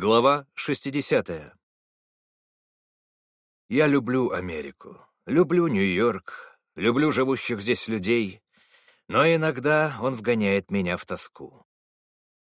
Глава 60. Я люблю Америку, люблю Нью-Йорк, люблю живущих здесь людей, но иногда он вгоняет меня в тоску.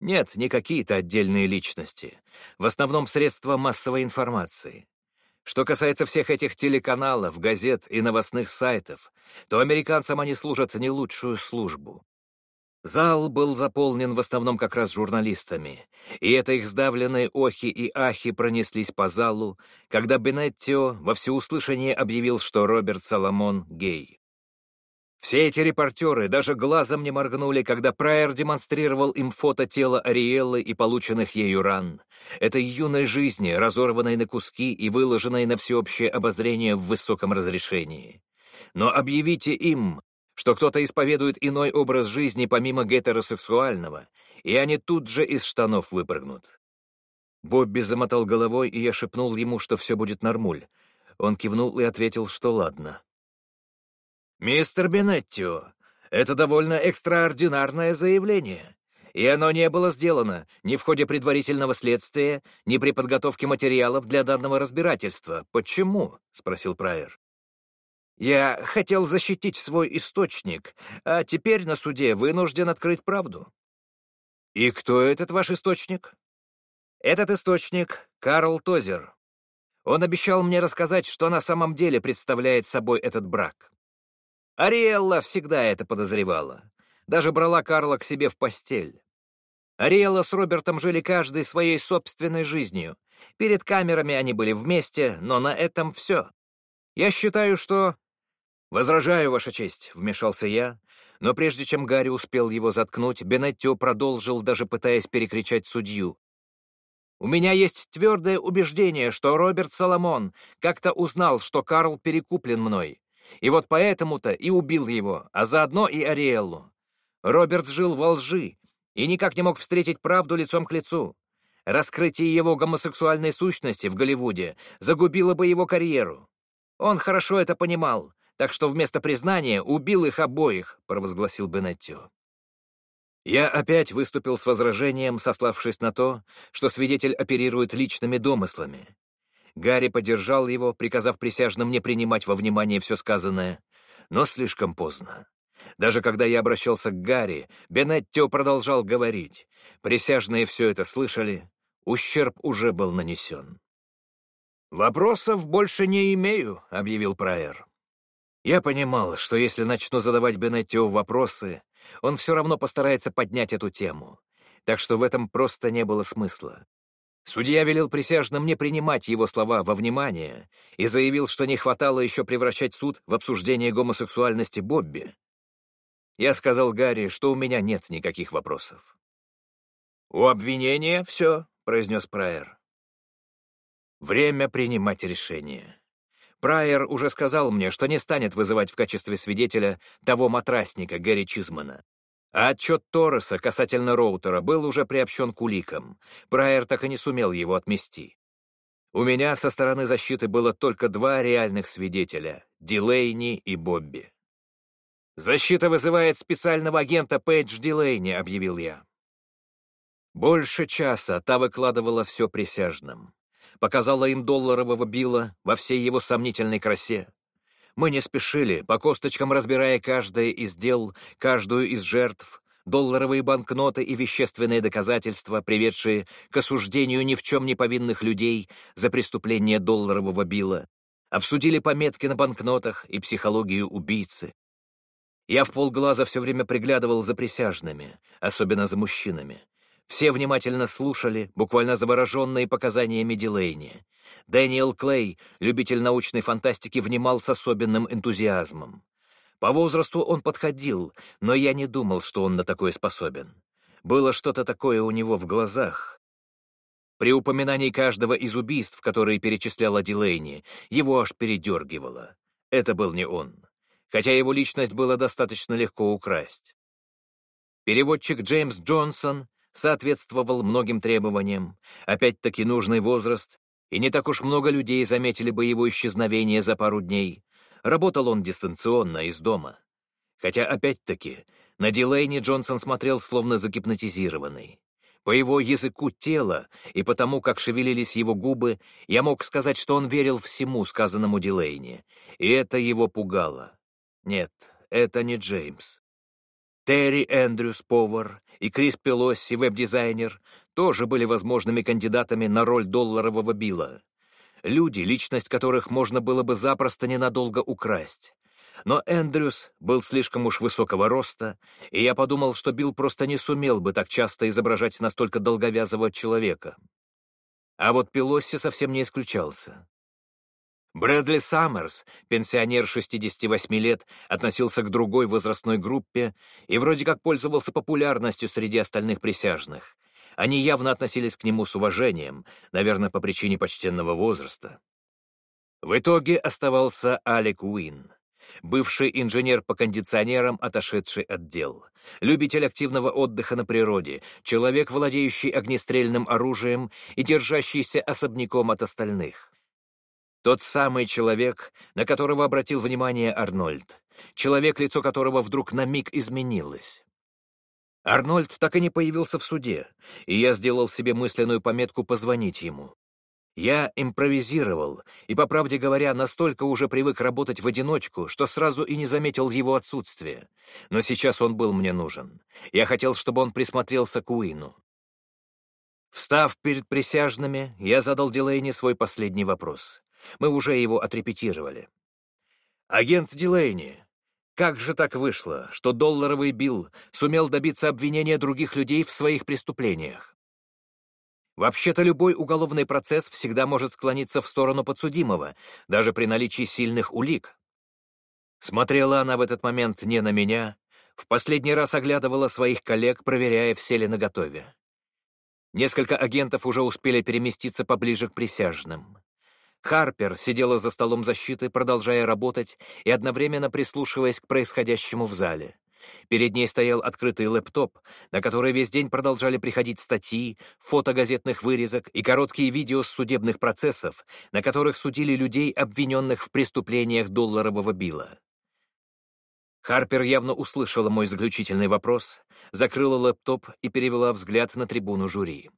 Нет, не какие-то отдельные личности, в основном средства массовой информации. Что касается всех этих телеканалов, газет и новостных сайтов, то американцам они служат не лучшую службу. Зал был заполнен в основном как раз журналистами, и это их сдавленные охи и ахи пронеслись по залу, когда Бенеттио во всеуслышание объявил, что Роберт Соломон гей. Все эти репортеры даже глазом не моргнули, когда Прайер демонстрировал им фото тела Ариэллы и полученных ею ран. Этой юной жизни, разорванной на куски и выложенной на всеобщее обозрение в высоком разрешении. Но объявите им, что кто-то исповедует иной образ жизни помимо гетеросексуального, и они тут же из штанов выпрыгнут. Бобби замотал головой, и я шепнул ему, что все будет нормуль. Он кивнул и ответил, что ладно. «Мистер Бенеттио, это довольно экстраординарное заявление, и оно не было сделано ни в ходе предварительного следствия, ни при подготовке материалов для данного разбирательства. Почему?» — спросил Прайер. Я хотел защитить свой источник, а теперь на суде вынужден открыть правду. И кто этот ваш источник? Этот источник — Карл Тозер. Он обещал мне рассказать, что на самом деле представляет собой этот брак. Ариэлла всегда это подозревала. Даже брала Карла к себе в постель. Ариэлла с Робертом жили каждой своей собственной жизнью. Перед камерами они были вместе, но на этом все. Я считаю, что «Возражаю, Ваша честь», — вмешался я, но прежде чем Гарри успел его заткнуть, Бенеттио продолжил, даже пытаясь перекричать судью. «У меня есть твердое убеждение, что Роберт Соломон как-то узнал, что Карл перекуплен мной, и вот поэтому-то и убил его, а заодно и Ариэллу. Роберт жил во лжи и никак не мог встретить правду лицом к лицу. Раскрытие его гомосексуальной сущности в Голливуде загубило бы его карьеру. Он хорошо это понимал, так что вместо признания убил их обоих», — провозгласил Бенеттио. Я опять выступил с возражением, сославшись на то, что свидетель оперирует личными домыслами. Гарри поддержал его, приказав присяжным не принимать во внимание все сказанное, но слишком поздно. Даже когда я обращался к Гарри, Бенеттио продолжал говорить. Присяжные все это слышали, ущерб уже был нанесен. «Вопросов больше не имею», — объявил Прайер. Я понимал, что если начну задавать Бенеттио вопросы, он все равно постарается поднять эту тему, так что в этом просто не было смысла. Судья велел присяжным не принимать его слова во внимание и заявил, что не хватало еще превращать суд в обсуждение гомосексуальности Бобби. Я сказал Гарри, что у меня нет никаких вопросов. «У обвинения все», — произнес Прайер. «Время принимать решение». Прайер уже сказал мне, что не станет вызывать в качестве свидетеля того матрасника Гэри Чизмана. А отчет Торреса касательно Роутера был уже приобщен к уликам. Прайер так и не сумел его отмести. У меня со стороны защиты было только два реальных свидетеля — Дилейни и Бобби. «Защита вызывает специального агента Пейдж Дилейни», — объявил я. Больше часа та выкладывала все присяжным показала им долларового Билла во всей его сомнительной красе. Мы не спешили, по косточкам разбирая каждое из дел, каждую из жертв, долларовые банкноты и вещественные доказательства, приведшие к осуждению ни в чем не повинных людей за преступление долларового Билла, обсудили пометки на банкнотах и психологию убийцы. Я в полглаза все время приглядывал за присяжными, особенно за мужчинами. Все внимательно слушали, буквально завороженные показаниями Дилейни. Дэниел Клей, любитель научной фантастики, внимал с особенным энтузиазмом. По возрасту он подходил, но я не думал, что он на такое способен. Было что-то такое у него в глазах. При упоминании каждого из убийств, которые перечисляла Дилейни, его аж передергивало. Это был не он, хотя его личность было достаточно легко украсть. Переводчик Джеймс Джонсон соответствовал многим требованиям, опять-таки нужный возраст, и не так уж много людей заметили бы его исчезновение за пару дней. Работал он дистанционно, из дома. Хотя, опять-таки, на Дилейни Джонсон смотрел словно загипнотизированный. По его языку тела и потому, как шевелились его губы, я мог сказать, что он верил всему сказанному Дилейни, и это его пугало. Нет, это не Джеймс. Терри Эндрюс, повар, и Крис Пелосси, веб-дизайнер, тоже были возможными кандидатами на роль долларового Билла. Люди, личность которых можно было бы запросто ненадолго украсть. Но Эндрюс был слишком уж высокого роста, и я подумал, что Билл просто не сумел бы так часто изображать настолько долговязого человека. А вот Пелосси совсем не исключался. Брэдли Саммерс, пенсионер 68 лет, относился к другой возрастной группе и вроде как пользовался популярностью среди остальных присяжных. Они явно относились к нему с уважением, наверное, по причине почтенного возраста. В итоге оставался Алек Уин, бывший инженер по кондиционерам, отошедший от дел, любитель активного отдыха на природе, человек, владеющий огнестрельным оружием и держащийся особняком от остальных. Тот самый человек, на которого обратил внимание Арнольд. Человек, лицо которого вдруг на миг изменилось. Арнольд так и не появился в суде, и я сделал себе мысленную пометку позвонить ему. Я импровизировал, и, по правде говоря, настолько уже привык работать в одиночку, что сразу и не заметил его отсутствия. Но сейчас он был мне нужен. Я хотел, чтобы он присмотрелся к Уину. Встав перед присяжными, я задал Дилейни свой последний вопрос. Мы уже его отрепетировали. «Агент Дилейни, как же так вышло, что долларовый Билл сумел добиться обвинения других людей в своих преступлениях? Вообще-то любой уголовный процесс всегда может склониться в сторону подсудимого, даже при наличии сильных улик. Смотрела она в этот момент не на меня, в последний раз оглядывала своих коллег, проверяя, все ли наготове. Несколько агентов уже успели переместиться поближе к присяжным. Харпер сидела за столом защиты, продолжая работать и одновременно прислушиваясь к происходящему в зале. Перед ней стоял открытый лэптоп, на который весь день продолжали приходить статьи, фото газетных вырезок и короткие видео с судебных процессов, на которых судили людей, обвиненных в преступлениях долларового била. Харпер явно услышала мой заключительный вопрос, закрыла лэптоп и перевела взгляд на трибуну жюри.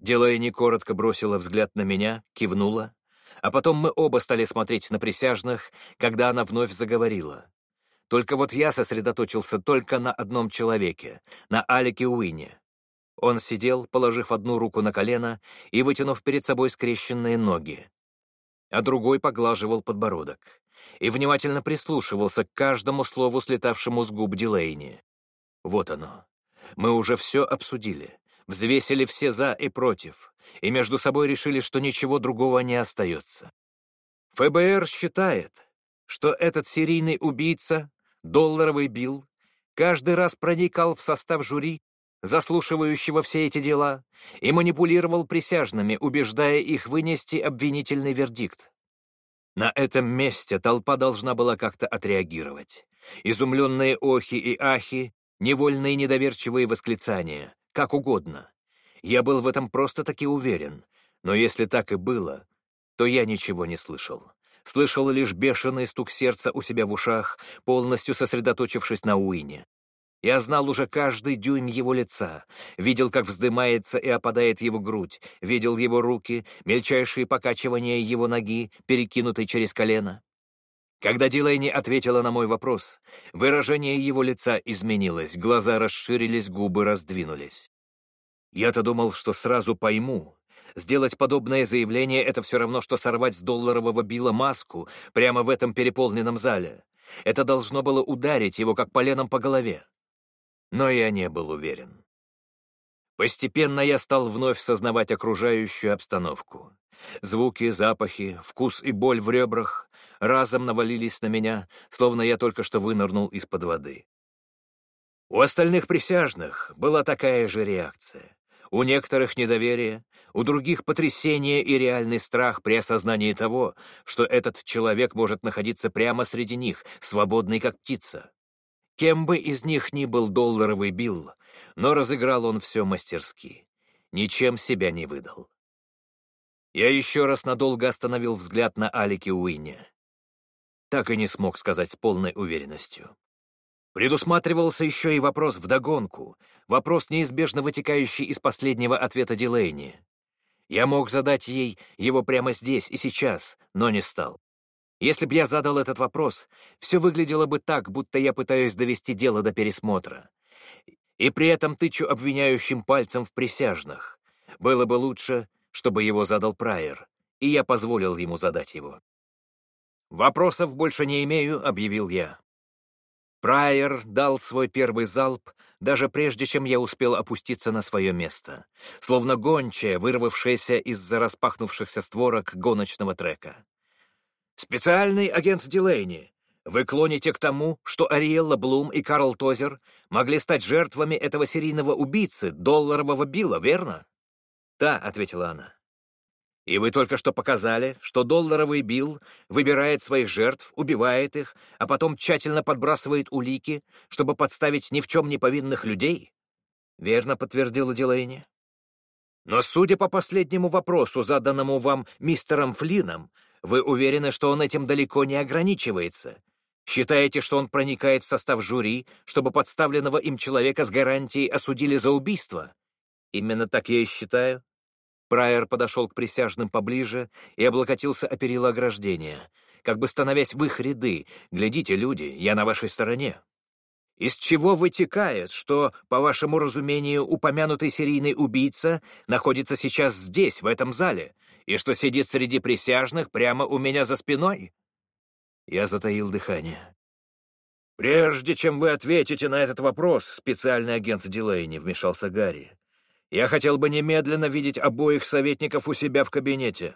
Делайни коротко бросила взгляд на меня, кивнула, а потом мы оба стали смотреть на присяжных, когда она вновь заговорила. Только вот я сосредоточился только на одном человеке, на Алике Уине. Он сидел, положив одну руку на колено и вытянув перед собой скрещенные ноги, а другой поглаживал подбородок и внимательно прислушивался к каждому слову, слетавшему с губ Дилейни. Вот оно. Мы уже все обсудили взвесили все «за» и «против», и между собой решили, что ничего другого не остается. ФБР считает, что этот серийный убийца, долларовый Билл, каждый раз проникал в состав жюри, заслушивающего все эти дела, и манипулировал присяжными, убеждая их вынести обвинительный вердикт. На этом месте толпа должна была как-то отреагировать. Изумленные охи и ахи, невольные недоверчивые восклицания как угодно. Я был в этом просто-таки уверен, но если так и было, то я ничего не слышал. Слышал лишь бешеный стук сердца у себя в ушах, полностью сосредоточившись на Уине. Я знал уже каждый дюйм его лица, видел, как вздымается и опадает его грудь, видел его руки, мельчайшие покачивания его ноги, перекинутой через колено. Когда Дилейни ответила на мой вопрос, выражение его лица изменилось, глаза расширились, губы раздвинулись. Я-то думал, что сразу пойму. Сделать подобное заявление — это все равно, что сорвать с долларового Билла маску прямо в этом переполненном зале. Это должно было ударить его, как поленом по голове. Но я не был уверен. Постепенно я стал вновь сознавать окружающую обстановку. Звуки, запахи, вкус и боль в ребрах разом навалились на меня, словно я только что вынырнул из-под воды. У остальных присяжных была такая же реакция. У некоторых недоверие, у других потрясение и реальный страх при осознании того, что этот человек может находиться прямо среди них, свободный как птица. Кем бы из них ни был долларовый Билл, но разыграл он все мастерски. Ничем себя не выдал. Я еще раз надолго остановил взгляд на Алике Уинне. Так и не смог сказать с полной уверенностью. Предусматривался еще и вопрос вдогонку, вопрос, неизбежно вытекающий из последнего ответа Дилейни. Я мог задать ей его прямо здесь и сейчас, но не стал. Если б я задал этот вопрос, все выглядело бы так, будто я пытаюсь довести дело до пересмотра. И при этом тычу обвиняющим пальцем в присяжных. Было бы лучше, чтобы его задал Прайер, и я позволил ему задать его. «Вопросов больше не имею», — объявил я. Прайер дал свой первый залп, даже прежде чем я успел опуститься на свое место, словно гончая, вырвавшаяся из-за распахнувшихся створок гоночного трека. «Специальный агент Дилейни, вы клоните к тому, что Ариэлла Блум и Карл Тозер могли стать жертвами этого серийного убийцы, долларового Билла, верно?» «Да», — ответила она. И вы только что показали, что долларовый Билл выбирает своих жертв, убивает их, а потом тщательно подбрасывает улики, чтобы подставить ни в чем не повинных людей? Верно подтвердила Дилейни. Но судя по последнему вопросу, заданному вам мистером Флином, вы уверены, что он этим далеко не ограничивается. Считаете, что он проникает в состав жюри, чтобы подставленного им человека с гарантией осудили за убийство? Именно так я и считаю. Прайер подошел к присяжным поближе и облокотился о перила ограждения, как бы становясь в их ряды. «Глядите, люди, я на вашей стороне». Из чего вытекает, что, по вашему разумению, упомянутый серийный убийца находится сейчас здесь, в этом зале, и что сидит среди присяжных прямо у меня за спиной? Я затаил дыхание. «Прежде чем вы ответите на этот вопрос, специальный агент Дилейни», — вмешался Гарри, я хотел бы немедленно видеть обоих советников у себя в кабинете.